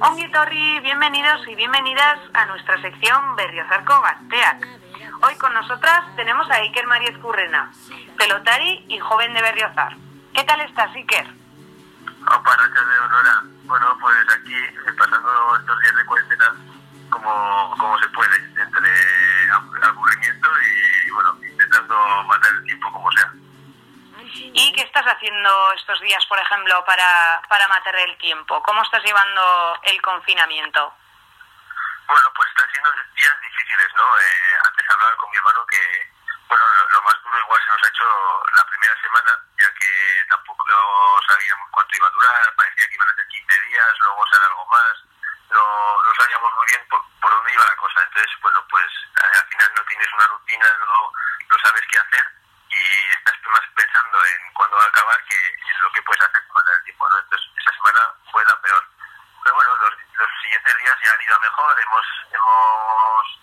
Ongi Torri, bienvenidos y bienvenidas a nuestra sección Berriozarco Gazteac. Hoy con nosotras tenemos a Iker María Currena, pelotari y joven de Berriozar. ¿Qué tal estás, Iker? Opa, de Aurora. Bueno, pues aquí pasando estos días de cuarentena como, haciendo estos días, por ejemplo, para, para matar el tiempo? ¿Cómo estás llevando el confinamiento? Bueno, pues están siendo días difíciles, ¿no? Eh, antes hablaba con mi hermano que, bueno, lo, más duro igual se nos ha hecho la primera semana, ya que tampoco sabíamos cuánto iba a durar, parecía que iban a ser 15 días, luego será algo más, no, no sabíamos muy bien por, por dónde iba la cosa, entonces, pues eh, al final no tienes una rutina, no, no sabes qué hacer y estás más pensando en cuándo va a acabar que es lo que puedes hacer con el tiempo, ¿no? Entonces, esa semana fue la peor. Pero bueno, los, los siguientes días ya han ido mejor, hemos, hemos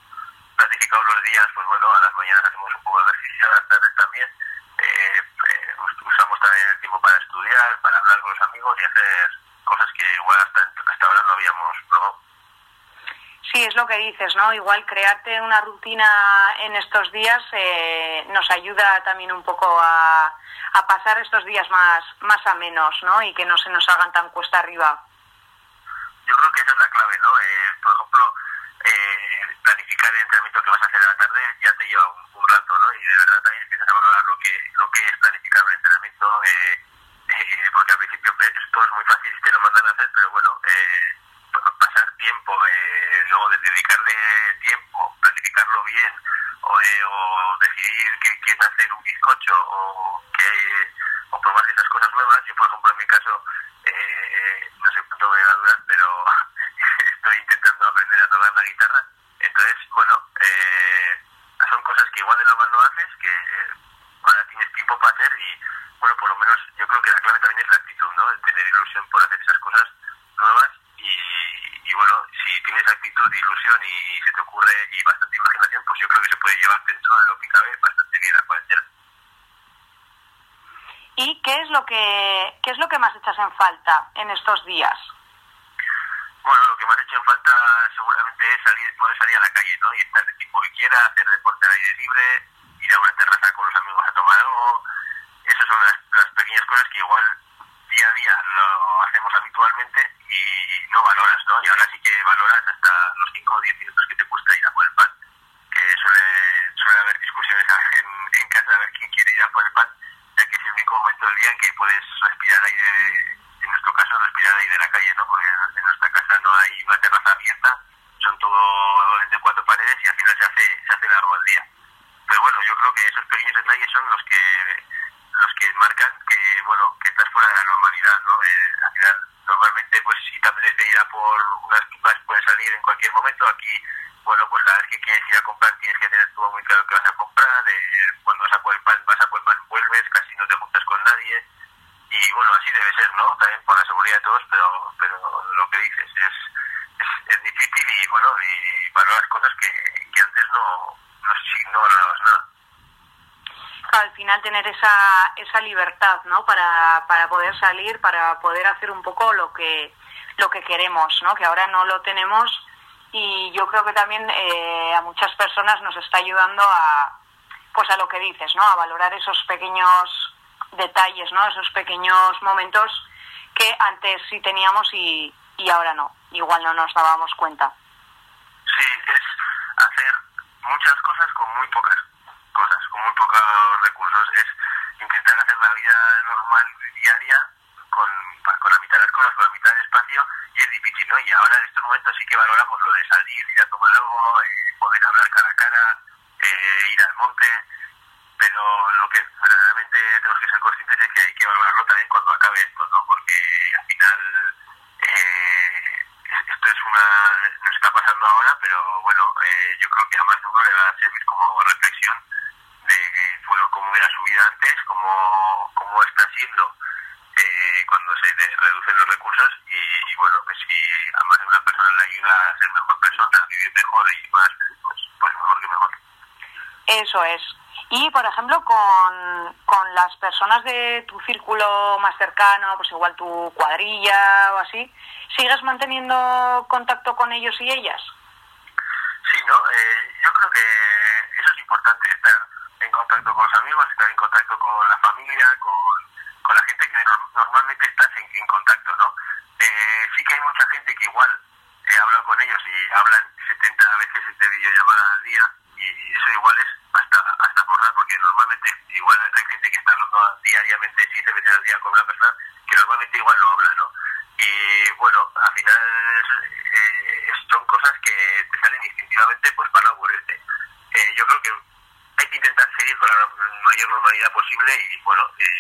planificado los días, pues bueno, a las mañanas hacemos un poco de ejercicio, a las tardes también. Eh, eh, usamos también el tiempo para estudiar, para hablar con los amigos y hacer cosas que igual hasta, hasta ahora no habíamos probado. Sí, es lo que dices, ¿no? Igual crearte una rutina en estos días eh, nos ayuda también un poco a, a, pasar estos días más, más a menos, ¿no? Y que no se nos hagan tan cuesta arriba. Yo creo que esa es la clave, ¿no? Eh, por ejemplo, eh, planificar el entrenamiento que vas a hacer a la tarde ya te lleva un, un, rato, ¿no? Y de verdad lo que, lo que es planificar un entrenamiento, eh, eh porque al principio esto es muy fácil y te lo mandan a hacer, pero bueno, eh, pasar tiempo, eh, luego de dedicarle tiempo, planificarlo bien, o, eh, o decidir que quieres hacer un bizcocho, o, que, o probar esas cosas nuevas. Yo, por ejemplo, en mi caso, eh, no sé cuánto me va a durar, pero estoy intentando aprender a tocar la guitarra. Entonces, bueno, eh, son cosas que igual de lo más no haces, que ahora tienes tiempo para hacer y, bueno, por lo menos yo creo que la clave también es la actitud, ¿no? El tener ilusión por hacer esas cosas nuevas y, y, bueno, si tienes actitud, ilusión y se te ocurre y bastante imaginación, pues yo creo que se puede llevar dentro de lo que cabe bastante bien la cuarentena. ¿Y qué es lo que qué es lo que más echas en falta en estos días? Bueno, lo que más hecho en falta seguramente es salir, poder salir a la calle, ¿no? Y estar el tiempo que quiera, hacer deporte al aire libre, ir a una terraza con los amigos a tomar algo. Esas son las, las pequeñas cosas que igual día a día lo hacemos habitualmente y no valoras, ¿no? Y que valoras hasta los 5 o 10 minutos que te cuesta ir a por el pan, que suele, suele haber discusiones en, en casa a ver quién quiere ir a por el pan, ya que es el único momento del día en que puedes respirar aire, en nuestro caso, respirar aire de la calle, ¿no? Porque en, en nuestra casa no hay una terraza abierta, son todo de cuatro paredes y al final se hace, se hace largo el día. Pero bueno, yo creo que esos pequeños detalles son los que los que marcan que bueno que estás fuera de la normalidad, ¿no? Eh, al final normalmente pues si te apetece ir a por unas pipas puedes salir en cualquier momento aquí bueno pues cada vez que quieres ir a comprar tienes que tener todo muy claro que vas a comprar eh, cuando vas a por el pan vas a por el pan vuelves casi no te juntas con nadie y bueno así debe ser no también por la seguridad de todos pero pero lo que dices es es, es difícil y bueno y valoras cosas que, que antes no no, no valorabas nada al tener esa, esa libertad, ¿no? Para, para poder salir, para poder hacer un poco lo que, lo que queremos, ¿no? Que ahora no lo tenemos y yo creo que también eh, a muchas personas nos está ayudando a, pues a lo que dices, ¿no? A valorar esos pequeños detalles, ¿no? Esos pequeños momentos que antes sí teníamos y, y ahora no. Igual no nos dábamos cuenta. Sí, es hacer muchas cosas con muy pocas cosas, con muy. Es intentar hacer la vida normal, diaria, con, con la mitad de las cosas, con la mitad del espacio, y es difícil, ¿no? Y ahora en estos momentos sí que valoramos lo de salir, ir a tomar algo, eh, poder hablar cara a cara, eh, ir al monte, pero lo que verdaderamente tenemos que ser conscientes es que hay que valorarlo también cuando acabe esto, ¿no? Porque al final eh, esto es una nos está pasando ahora, pero bueno, eh, yo creo que a más de uno le va a servir como reflexión cómo era su vida antes, cómo, cómo está siendo eh, cuando se reducen los recursos y, y, bueno, pues si a más de una persona le ayuda a ser mejor persona, a vivir mejor y más, pues, pues mejor que mejor. Eso es. Y, por ejemplo, con, con las personas de tu círculo más cercano, pues igual tu cuadrilla o así, ¿sigues manteniendo contacto con ellos y ellas? Sí, ¿no? Eh, yo creo que eso es importante, estar contacto con los amigos, estar en contacto con la familia, con, con la gente que normalmente estás en, contacto, ¿no? Eh, sí que hay mucha gente que igual he hablado con ellos y hablan 70 veces de videollamada al día y eso igual es hasta hasta nada porque normalmente igual hay gente que está hablando diariamente siete veces al día con una persona que normalmente igual no habla, ¿no? Y bueno, al final eh, son cosas que te salen instintivamente pues para no aburrirte. Eh, yo creo que hay que intentar seguir con la mayor normalidad posible y bueno, eh,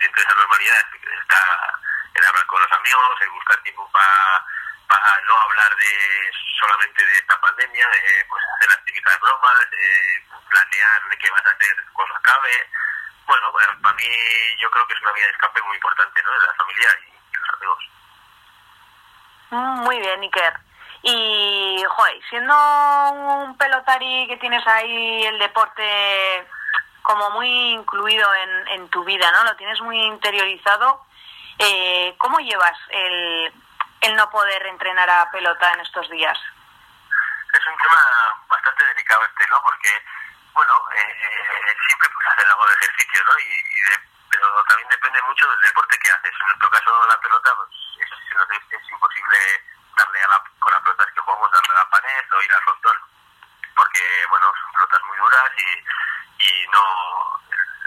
dentro de esa normalidad está el hablar con los amigos, el buscar tiempo para para no hablar de solamente de esta pandemia, de pues hacer las típicas bromas, de planear de qué vas a hacer cuando acabe. Bueno, para mí yo creo que es una vía de escape muy importante, ¿no? De la familia y, los amigos. Mm, muy bien, Iker. Y, joder, siendo un pelotari que tienes ahí el deporte como muy incluido en, en tu vida, ¿no? Lo tienes muy interiorizado. Eh, ¿Cómo llevas el, el no poder entrenar a pelota en estos días? Es un tema bastante delicado este, ¿no? Porque, bueno, eh, siempre puedes hacer algo de ejercicio, ¿no? Y, pero también depende mucho del deporte que haces. En nuestro caso, la pelota, pues es, es imposible darle a la, con las pelotas que jugamos, darle a la pared o ir al frontón. Porque, bueno, son pelotas muy duras y no,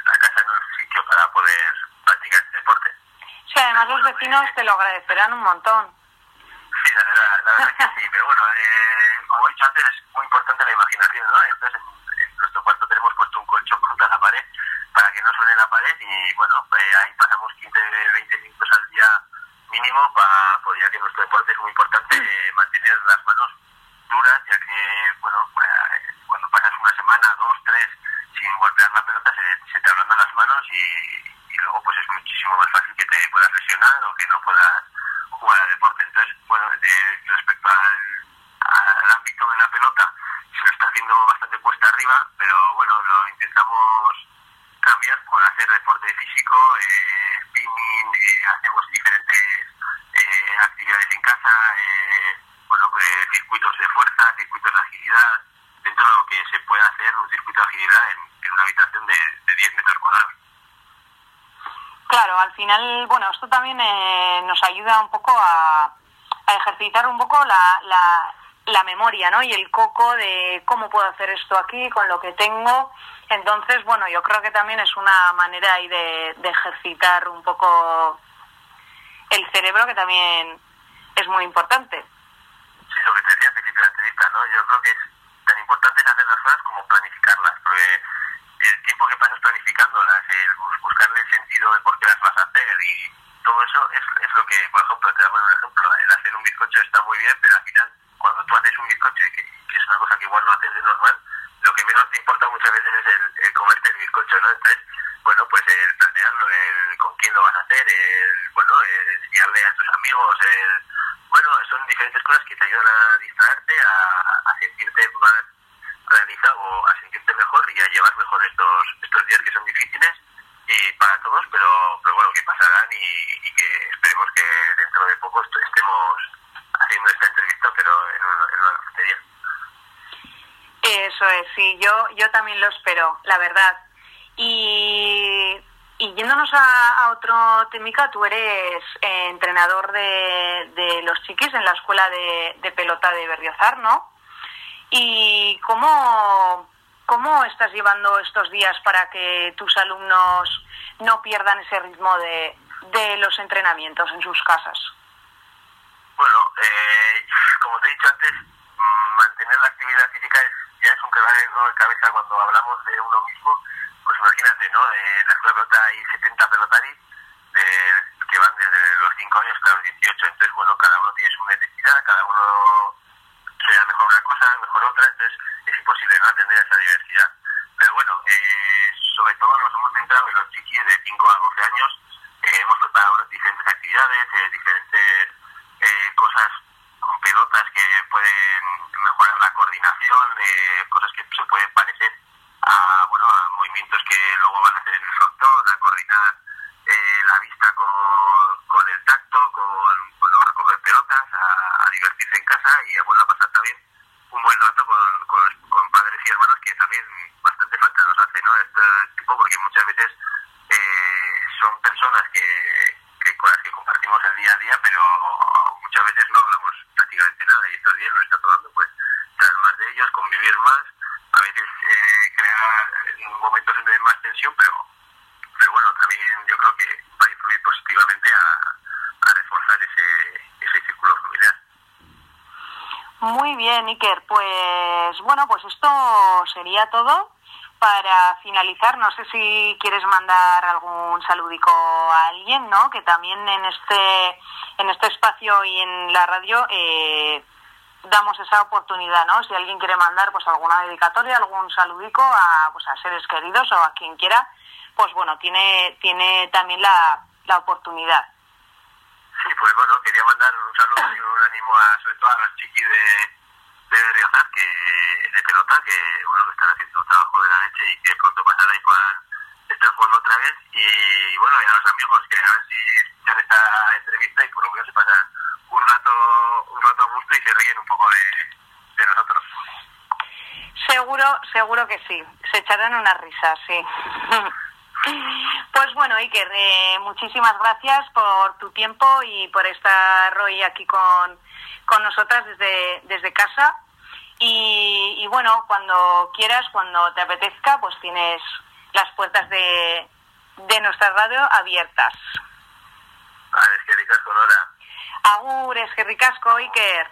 la casa no es sitio para poder practicar este deporte. Sí, además los vecinos te lo agradecerán un montón. Sí, la verdad, la verdad que sí, pero bueno, eh, como he dicho antes, es muy importante la imaginación, ¿no? Entonces, en, nuestro cuarto tenemos puesto un colchón contra la pared para que no suene la pared y, bueno, eh, ahí pasamos 15, 20 minutos al día mínimo para, pues ya que nuestro deporte es muy importante eh, mantener las manos duras, ya que, bueno, eh, cuando pasas una semana, dos, tres, sin golpear la pelota, se, se te ablandan las manos y, y luego pues es muchísimo más fácil que te puedas lesionar o que no puedas jugar al deporte. Entonces, bueno, respecto al, al, ámbito de la pelota, se lo está haciendo bastante cuesta arriba, pero bueno, lo intentamos cambiar por hacer deporte físico, eh, spinning, eh, hacemos diferentes eh, actividades en casa, eh, bueno, pues, circuitos de fuerza, circuitos de agilidad, dentro de lo que se puede hacer un circuito de agilidad en, en una habitación de, de 10 metros cuadrados. Claro, al final, bueno, esto también eh, nos ayuda un poco a, a ejercitar un poco la, la, la, memoria, ¿no? Y el coco de cómo puedo hacer esto aquí con lo que tengo. Entonces, bueno, yo creo que también es una manera ahí de ejercitar un poco el cerebro, que también es muy importante. Sí, lo que te decía al principio de la entrevista, ¿no? Yo creo que es tan importante hacer las cosas como planificarlas, porque el tiempo que pasas planificándolas, el buscarle el sentido de por qué las vas a hacer y todo eso es, es lo que, por ejemplo, te doy un ejemplo, el hacer un bizcocho está muy bien, pero al final, cuando tú haces un bizcocho, que, que es una cosa que igual no haces de normal, lo que menos te importa muchas veces es el, el comerte el bizcocho, ¿no? Entonces, bueno, pues el planearlo, el con quién lo vas a hacer, el, bueno, el enseñarle a tus amigos, el, bueno, son diferentes cosas que te ayudan a distraerte, a, a sentirte más realizado, a sentirte mejor y a llevar mejor estos, estos días que son difíciles y para todos, pero, pero bueno, que pasarán y, que esperemos que dentro de poco estemos haciendo esta entrevista, pero en una, en una cafetería. Eso es, sí, yo, yo también lo espero, la verdad. Y, y yéndonos a, otro temica, tú eres eh, entrenador de, de, los chiquis en la escuela de, de pelota de Berriozar, ¿no? ¿Y cómo, cómo estás llevando estos días para que tus alumnos no pierdan ese ritmo de, de los entrenamientos en sus casas? Bueno, eh, como te he dicho antes, mantener la actividad física es, ya es un quebradero de cabeza cuando hablamos de uno mismo. Pues imagínate, ¿no? En la pelota hay 70 pelotaris que van desde los 5 años hasta los 18. Entonces, bueno, cada uno tiene su necesidad, cada uno sea mejor una cosa, mejor otra, entonces es imposible no atender a esa diversidad. Pero bueno, eh, sobre todo nos hemos centrado en los chiquis de 5 a 12 años, eh, hemos preparado diferentes actividades, eh, diferentes eh, cosas con pelotas que pueden mejorar la coordinación, cosas que se pueden parecer a, bueno, a movimientos y bueno, a pasar también un buen rato con, con, con padres y hermanos que también bastante falta nos hace, ¿no? Este tipo, porque muchas veces eh, son personas que, que con las que compartimos el día a día, pero muchas veces no hablamos prácticamente nada y estos días nos está tomando pues saber más convivir más, a veces eh, crear momentos de más tensión, pero pero bueno, también yo creo que va a influir positivamente a, a reforzar ese, ese círculo familiar. Muy bien, Iker. Pues bueno, pues esto sería todo. Para finalizar, no sé si quieres mandar algún saludico a alguien, ¿no? Que también en este en este espacio y en la radio eh, damos esa oportunidad, ¿no? Si alguien quiere mandar pues alguna dedicatoria, algún saludico a pues a seres queridos o a quien quiera, pues bueno, tiene tiene también la, la oportunidad. Sí, pues bueno, quería mandar un saludo y un ánimo a, sobre todo a los chiquis de, de Riazar, que, de pelota, que bueno, que están haciendo un trabajo de la leche y que pronto pasará y puedan estar jugando otra vez. Y, bueno, y a los amigos que a ver si escuchan esta entrevista y por lo menos se pasan un rato, un rato a gusto y se ríen un poco de, de nosotros. Seguro, que sí. Se echarán unas risas, sí. Pues bueno, Iker, eh, muchísimas gracias por tu tiempo y por estar hoy aquí con, con nosotras desde, desde casa. Y, y, bueno, cuando quieras, cuando te apetezca, pues tienes las puertas de, de nuestra radio abiertas. Vale, es que ricasco, Nora. Agur, es que ricasco, Iker.